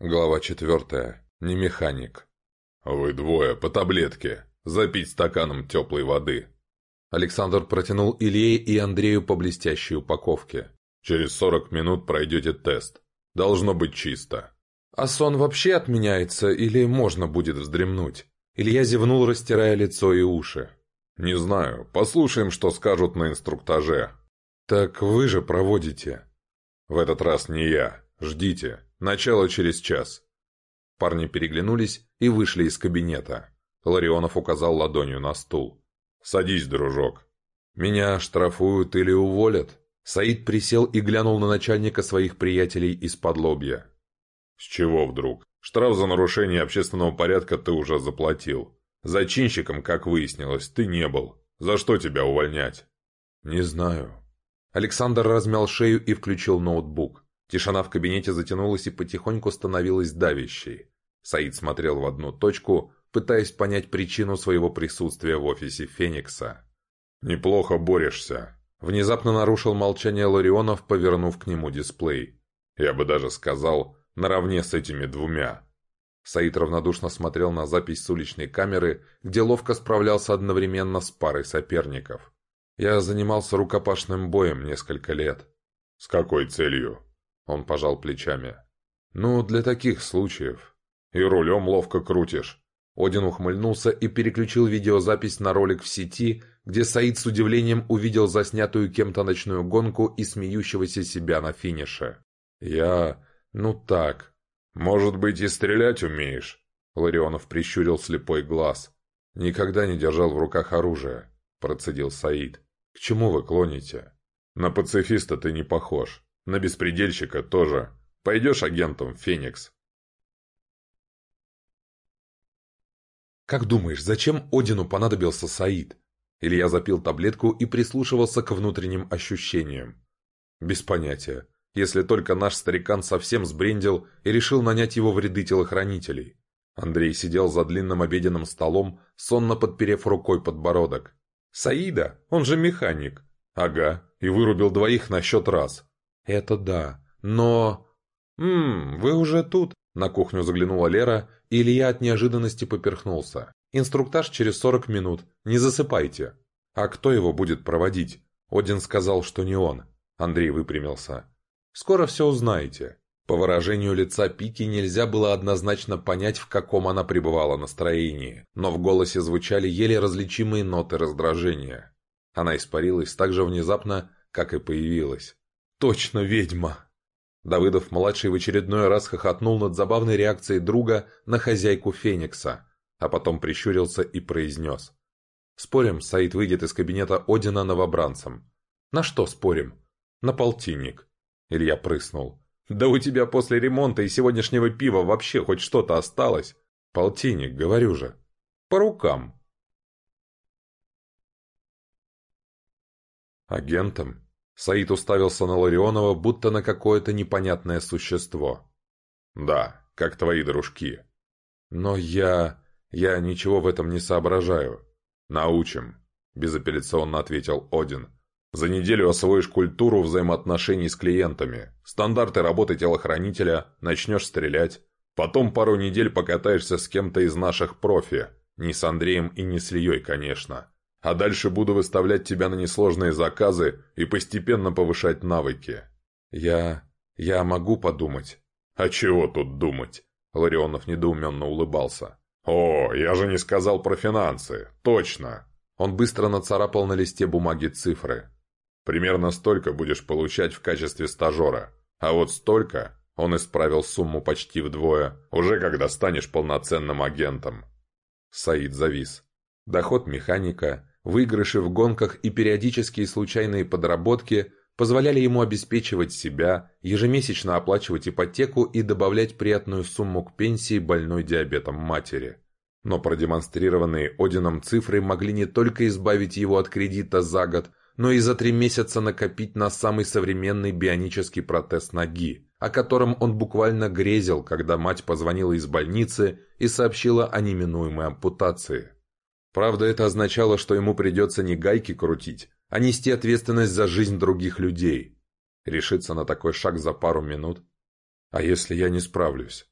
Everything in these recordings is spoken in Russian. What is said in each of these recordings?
Глава четвертая. Не механик. «Вы двое, по таблетке. Запить стаканом теплой воды». Александр протянул Илье и Андрею по блестящей упаковке. «Через сорок минут пройдете тест. Должно быть чисто». «А сон вообще отменяется или можно будет вздремнуть?» Илья зевнул, растирая лицо и уши. «Не знаю. Послушаем, что скажут на инструктаже». «Так вы же проводите». «В этот раз не я. Ждите». Начало через час». Парни переглянулись и вышли из кабинета. Ларионов указал ладонью на стул. «Садись, дружок». «Меня штрафуют или уволят?» Саид присел и глянул на начальника своих приятелей из-под лобья. «С чего вдруг? Штраф за нарушение общественного порядка ты уже заплатил. Зачинщиком, как выяснилось, ты не был. За что тебя увольнять?» «Не знаю». Александр размял шею и включил ноутбук. Тишина в кабинете затянулась и потихоньку становилась давящей. Саид смотрел в одну точку, пытаясь понять причину своего присутствия в офисе Феникса. «Неплохо борешься», — внезапно нарушил молчание Ларионов, повернув к нему дисплей. «Я бы даже сказал, наравне с этими двумя». Саид равнодушно смотрел на запись с уличной камеры, где ловко справлялся одновременно с парой соперников. «Я занимался рукопашным боем несколько лет». «С какой целью?» Он пожал плечами. «Ну, для таких случаев. И рулем ловко крутишь». Один ухмыльнулся и переключил видеозапись на ролик в сети, где Саид с удивлением увидел заснятую кем-то ночную гонку и смеющегося себя на финише. «Я... ну так. Может быть, и стрелять умеешь?» Ларионов прищурил слепой глаз. «Никогда не держал в руках оружие», — процедил Саид. «К чему вы клоните?» «На пацифиста ты не похож. На беспредельщика тоже. Пойдешь агентом, Феникс?» «Как думаешь, зачем Одину понадобился Саид?» Илья запил таблетку и прислушивался к внутренним ощущениям. «Без понятия. Если только наш старикан совсем сбрендил и решил нанять его в ряды телохранителей». Андрей сидел за длинным обеденным столом, сонно подперев рукой подбородок. «Саида? Он же механик». «Ага, и вырубил двоих на счет раз. «Это да. Но...» «Ммм, вы уже тут?» На кухню заглянула Лера, и Илья от неожиданности поперхнулся. «Инструктаж через сорок минут. Не засыпайте». «А кто его будет проводить?» Один сказал, что не он. Андрей выпрямился. «Скоро все узнаете». По выражению лица Пики нельзя было однозначно понять, в каком она пребывала настроении, но в голосе звучали еле различимые ноты раздражения. Она испарилась так же внезапно, как и появилась. «Точно ведьма!» Давыдов-младший в очередной раз хохотнул над забавной реакцией друга на хозяйку Феникса, а потом прищурился и произнес. «Спорим, Саид выйдет из кабинета Одина новобранцем». «На что спорим?» «На полтинник». Илья прыснул. «Да у тебя после ремонта и сегодняшнего пива вообще хоть что-то осталось?» «Полтинник, говорю же». «По рукам». «Агентом?» Саид уставился на Ларионова, будто на какое-то непонятное существо. «Да, как твои дружки». «Но я... я ничего в этом не соображаю». «Научим», – безапелляционно ответил Один. «За неделю освоишь культуру взаимоотношений с клиентами, стандарты работы телохранителя, начнешь стрелять. Потом пару недель покатаешься с кем-то из наших профи. Не с Андреем и не с Ильей, конечно а дальше буду выставлять тебя на несложные заказы и постепенно повышать навыки. Я... я могу подумать. А чего тут думать? Ларионов недоуменно улыбался. О, я же не сказал про финансы. Точно. Он быстро нацарапал на листе бумаги цифры. Примерно столько будешь получать в качестве стажера. А вот столько, он исправил сумму почти вдвое, уже когда станешь полноценным агентом. Саид завис. Доход механика, Выигрыши в гонках и периодические случайные подработки позволяли ему обеспечивать себя, ежемесячно оплачивать ипотеку и добавлять приятную сумму к пенсии больной диабетом матери. Но продемонстрированные Одином цифры могли не только избавить его от кредита за год, но и за три месяца накопить на самый современный бионический протез ноги, о котором он буквально грезил, когда мать позвонила из больницы и сообщила о неминуемой ампутации. Правда, это означало, что ему придется не гайки крутить, а нести ответственность за жизнь других людей. Решиться на такой шаг за пару минут? А если я не справлюсь?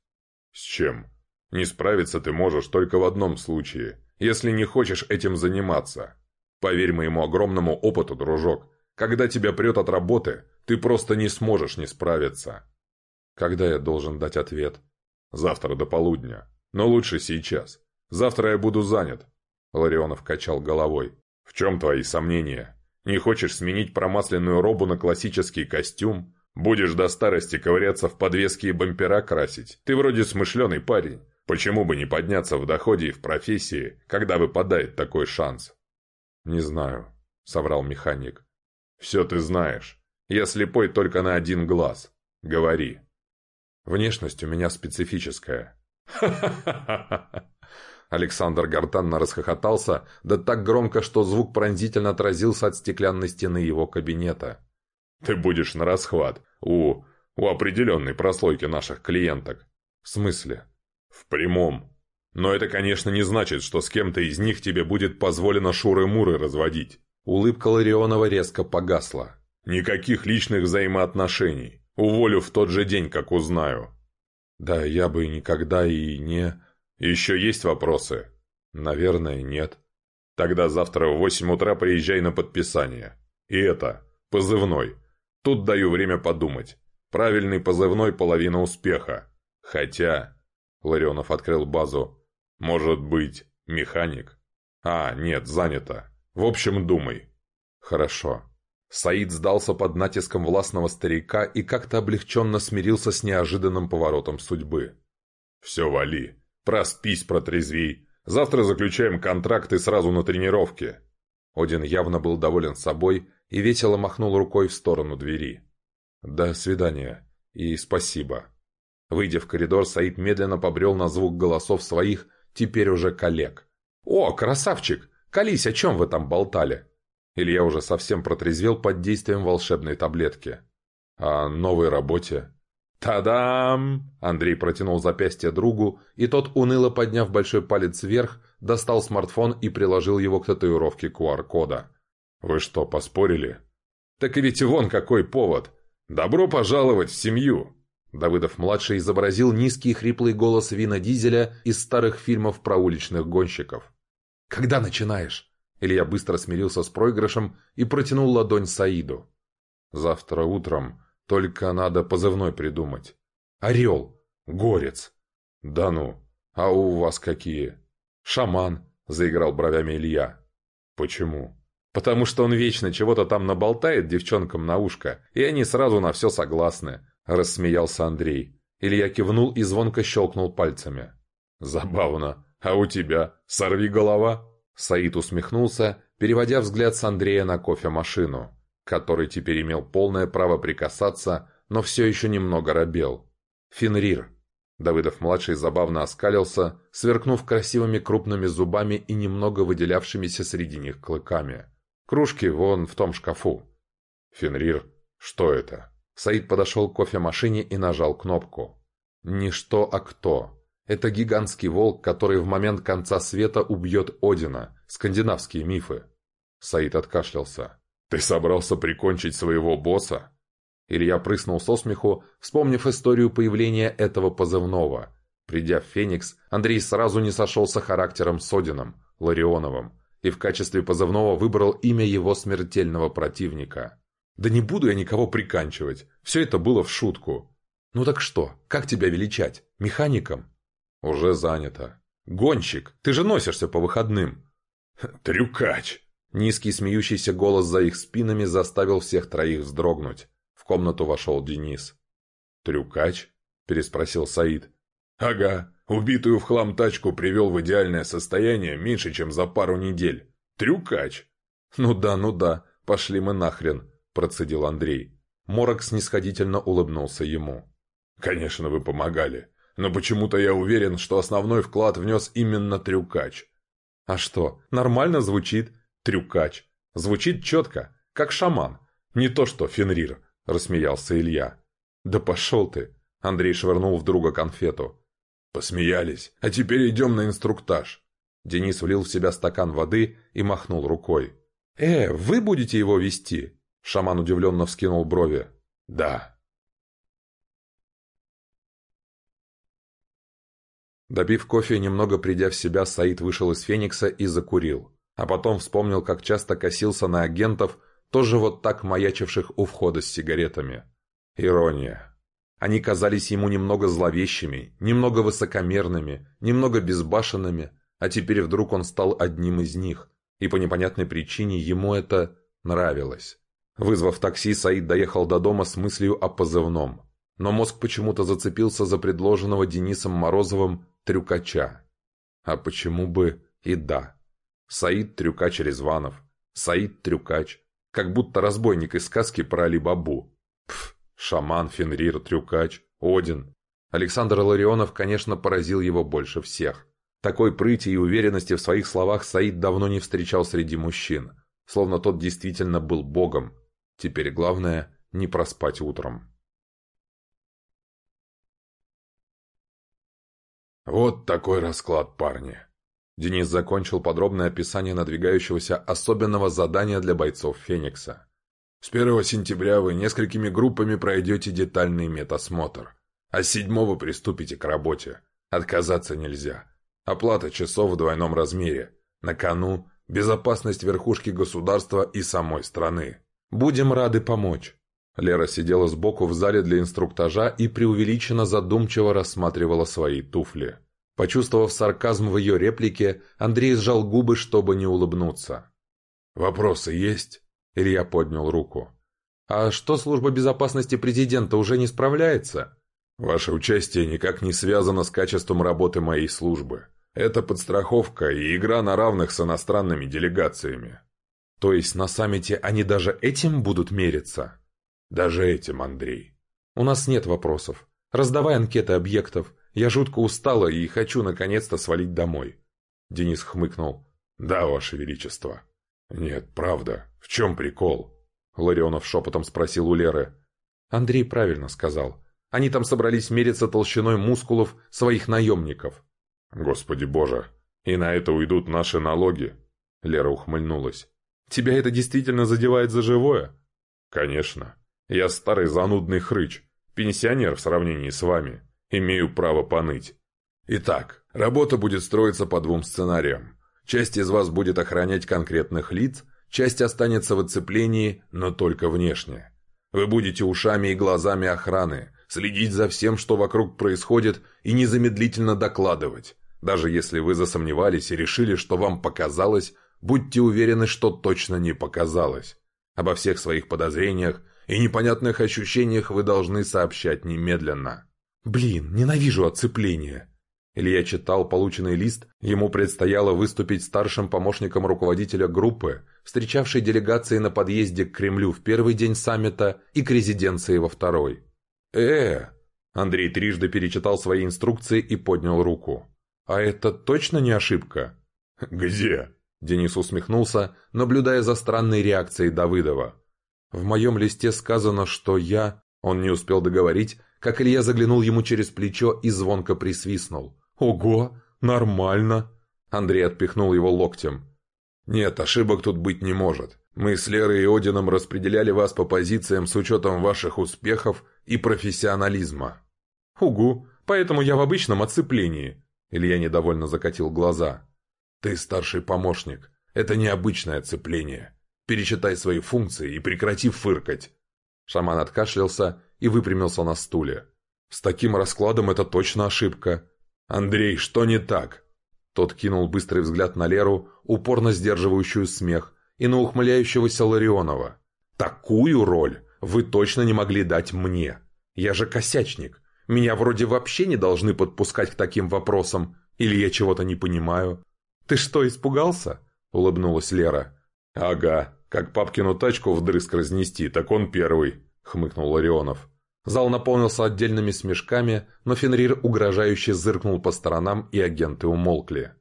«С чем? Не справиться ты можешь только в одном случае, если не хочешь этим заниматься. Поверь моему огромному опыту, дружок, когда тебя прет от работы, ты просто не сможешь не справиться». «Когда я должен дать ответ?» «Завтра до полудня. Но лучше сейчас. Завтра я буду занят». Ларионов качал головой. «В чем твои сомнения? Не хочешь сменить промасленную робу на классический костюм? Будешь до старости ковыряться в подвеске и бампера красить? Ты вроде смышленый парень. Почему бы не подняться в доходе и в профессии, когда выпадает такой шанс?» «Не знаю», — соврал механик. «Все ты знаешь. Я слепой только на один глаз. Говори». «Внешность у меня специфическая». «Ха-ха-ха-ха!» Александр гортанно расхохотался, да так громко, что звук пронзительно отразился от стеклянной стены его кабинета. «Ты будешь на расхват у... у определенной прослойки наших клиенток». «В смысле?» «В прямом. Но это, конечно, не значит, что с кем-то из них тебе будет позволено шуры-муры разводить». Улыбка Ларионова резко погасла. «Никаких личных взаимоотношений. Уволю в тот же день, как узнаю». «Да, я бы никогда и не...» «Еще есть вопросы?» «Наверное, нет». «Тогда завтра в восемь утра приезжай на подписание. И это, позывной. Тут даю время подумать. Правильный позывной – половина успеха. Хотя...» Ларионов открыл базу. «Может быть, механик?» «А, нет, занято. В общем, думай». «Хорошо». Саид сдался под натиском властного старика и как-то облегченно смирился с неожиданным поворотом судьбы. «Все, вали. Проспись, протрезвей. Завтра заключаем контракт и сразу на тренировке». Один явно был доволен собой и весело махнул рукой в сторону двери. «До свидания и спасибо». Выйдя в коридор, Саид медленно побрел на звук голосов своих, теперь уже коллег. «О, красавчик! Колись, о чем вы там болтали?» Илья уже совсем протрезвел под действием волшебной таблетки. «О новой работе?» «Та-дам!» Андрей протянул запястье другу, и тот, уныло подняв большой палец вверх, достал смартфон и приложил его к татуировке QR-кода. «Вы что, поспорили?» «Так и ведь вон какой повод! Добро пожаловать в семью!» Давыдов-младший изобразил низкий хриплый голос Вина Дизеля из старых фильмов про уличных гонщиков. «Когда начинаешь?» Илья быстро смирился с проигрышем и протянул ладонь Саиду. «Завтра утром только надо позывной придумать. Орел. Горец. Да ну. А у вас какие? Шаман, заиграл бровями Илья. Почему? Потому что он вечно чего-то там наболтает девчонкам на ушко, и они сразу на все согласны, рассмеялся Андрей. Илья кивнул и звонко щелкнул пальцами. «Забавно. А у тебя? Сорви голова!» Саид усмехнулся, переводя взгляд с Андрея на кофемашину который теперь имел полное право прикасаться, но все еще немного робел. «Фенрир». Давыдов-младший забавно оскалился, сверкнув красивыми крупными зубами и немного выделявшимися среди них клыками. «Кружки вон в том шкафу». «Фенрир, что это?» Саид подошел к кофемашине и нажал кнопку. «Не что, а кто. Это гигантский волк, который в момент конца света убьет Одина. Скандинавские мифы». Саид откашлялся. «Ты собрался прикончить своего босса?» Илья прыснул со смеху, вспомнив историю появления этого позывного. Придя в Феникс, Андрей сразу не сошелся характером с Одином, Ларионовым, и в качестве позывного выбрал имя его смертельного противника. «Да не буду я никого приканчивать, все это было в шутку». «Ну так что, как тебя величать? Механиком?» «Уже занято». «Гонщик, ты же носишься по выходным». «Трюкач», Низкий смеющийся голос за их спинами заставил всех троих вздрогнуть. В комнату вошел Денис. «Трюкач?» – переспросил Саид. «Ага, убитую в хлам тачку привел в идеальное состояние меньше, чем за пару недель. Трюкач!» «Ну да, ну да, пошли мы нахрен», – процедил Андрей. Морок снисходительно улыбнулся ему. «Конечно, вы помогали, но почему-то я уверен, что основной вклад внес именно трюкач». «А что, нормально звучит?» Трюкач. Звучит четко, как шаман. Не то что Фенрир, рассмеялся Илья. Да пошел ты. Андрей швырнул в друга конфету. Посмеялись. А теперь идем на инструктаж. Денис влил в себя стакан воды и махнул рукой. «Э, вы будете его вести?» Шаман удивленно вскинул брови. «Да». Допив кофе и немного придя в себя, Саид вышел из Феникса и закурил. А потом вспомнил, как часто косился на агентов, тоже вот так маячивших у входа с сигаретами. Ирония. Они казались ему немного зловещими, немного высокомерными, немного безбашенными, а теперь вдруг он стал одним из них, и по непонятной причине ему это нравилось. Вызвав такси, Саид доехал до дома с мыслью о позывном. Но мозг почему-то зацепился за предложенного Денисом Морозовым трюкача. А почему бы и да? Саид Трюкач Резванов. Саид Трюкач. Как будто разбойник из сказки про Али-Бабу. Пф, шаман, Фенрир, Трюкач, Один. Александр Ларионов, конечно, поразил его больше всех. Такой прыти и уверенности в своих словах Саид давно не встречал среди мужчин. Словно тот действительно был богом. Теперь главное – не проспать утром. Вот такой расклад, парни. Денис закончил подробное описание надвигающегося особенного задания для бойцов Феникса. С 1 сентября вы несколькими группами пройдете детальный медосмотр, а с 7 приступите к работе. Отказаться нельзя. Оплата часов в двойном размере. На кону безопасность верхушки государства и самой страны. Будем рады помочь. Лера сидела сбоку в зале для инструктажа и преувеличенно задумчиво рассматривала свои туфли. Почувствовав сарказм в ее реплике, Андрей сжал губы, чтобы не улыбнуться. «Вопросы есть?» Илья поднял руку. «А что служба безопасности президента уже не справляется?» «Ваше участие никак не связано с качеством работы моей службы. Это подстраховка и игра на равных с иностранными делегациями». «То есть на саммите они даже этим будут мериться?» Даже этим, Андрей. У нас нет вопросов. Раздавай анкеты объектов. Я жутко устала и хочу наконец-то свалить домой. Денис хмыкнул. Да, Ваше Величество. Нет, правда. В чем прикол? Ларионов шепотом спросил у Леры. Андрей правильно сказал. Они там собрались мериться толщиной мускулов своих наемников. Господи боже, и на это уйдут наши налоги. Лера ухмыльнулась. Тебя это действительно задевает за живое? Конечно. Я старый занудный хрыч, пенсионер в сравнении с вами. Имею право поныть. Итак, работа будет строиться по двум сценариям. Часть из вас будет охранять конкретных лиц, часть останется в оцеплении, но только внешне. Вы будете ушами и глазами охраны, следить за всем, что вокруг происходит, и незамедлительно докладывать. Даже если вы засомневались и решили, что вам показалось, будьте уверены, что точно не показалось. Обо всех своих подозрениях и непонятных ощущениях вы должны сообщать немедленно. Блин, ненавижу отцепление. Илья читал полученный лист, ему предстояло выступить старшим помощником руководителя группы, встречавшей делегации на подъезде к Кремлю в первый день саммита и к резиденции во второй. э Андрей трижды перечитал свои инструкции и поднял руку. «А это точно не ошибка?» «Где?» Денис усмехнулся, наблюдая за странной реакцией Давыдова. В моем листе сказано, что я... Он не успел договорить, как Илья заглянул ему через плечо и звонко присвистнул. «Ого! Нормально!» Андрей отпихнул его локтем. «Нет, ошибок тут быть не может. Мы с Лерой и Одином распределяли вас по позициям с учетом ваших успехов и профессионализма». «Угу, поэтому я в обычном оцеплении», — Илья недовольно закатил глаза. «Ты старший помощник. Это необычное оцепление. Перечитай свои функции и прекрати фыркать!» Шаман откашлялся и выпрямился на стуле. «С таким раскладом это точно ошибка!» «Андрей, что не так?» Тот кинул быстрый взгляд на Леру, упорно сдерживающую смех, и на ухмыляющегося Ларионова. «Такую роль вы точно не могли дать мне. Я же косячник. Меня вроде вообще не должны подпускать к таким вопросам. Или я чего-то не понимаю?» «Ты что, испугался?» — улыбнулась Лера. «Ага, как папкину тачку вдрызг разнести, так он первый», — хмыкнул Ларионов. Зал наполнился отдельными смешками, но Фенрир угрожающе зыркнул по сторонам, и агенты умолкли.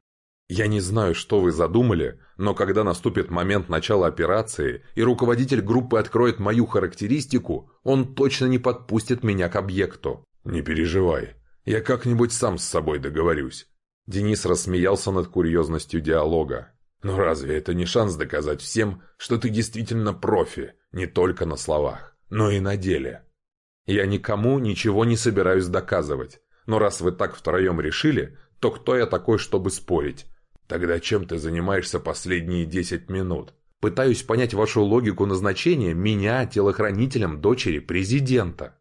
«Я не знаю, что вы задумали, но когда наступит момент начала операции, и руководитель группы откроет мою характеристику, он точно не подпустит меня к объекту». «Не переживай, я как-нибудь сам с собой договорюсь». Денис рассмеялся над курьезностью диалога. Но разве это не шанс доказать всем, что ты действительно профи, не только на словах, но и на деле? Я никому ничего не собираюсь доказывать. Но раз вы так втроем решили, то кто я такой, чтобы спорить? Тогда чем ты занимаешься последние 10 минут? Пытаюсь понять вашу логику назначения меня телохранителем дочери президента.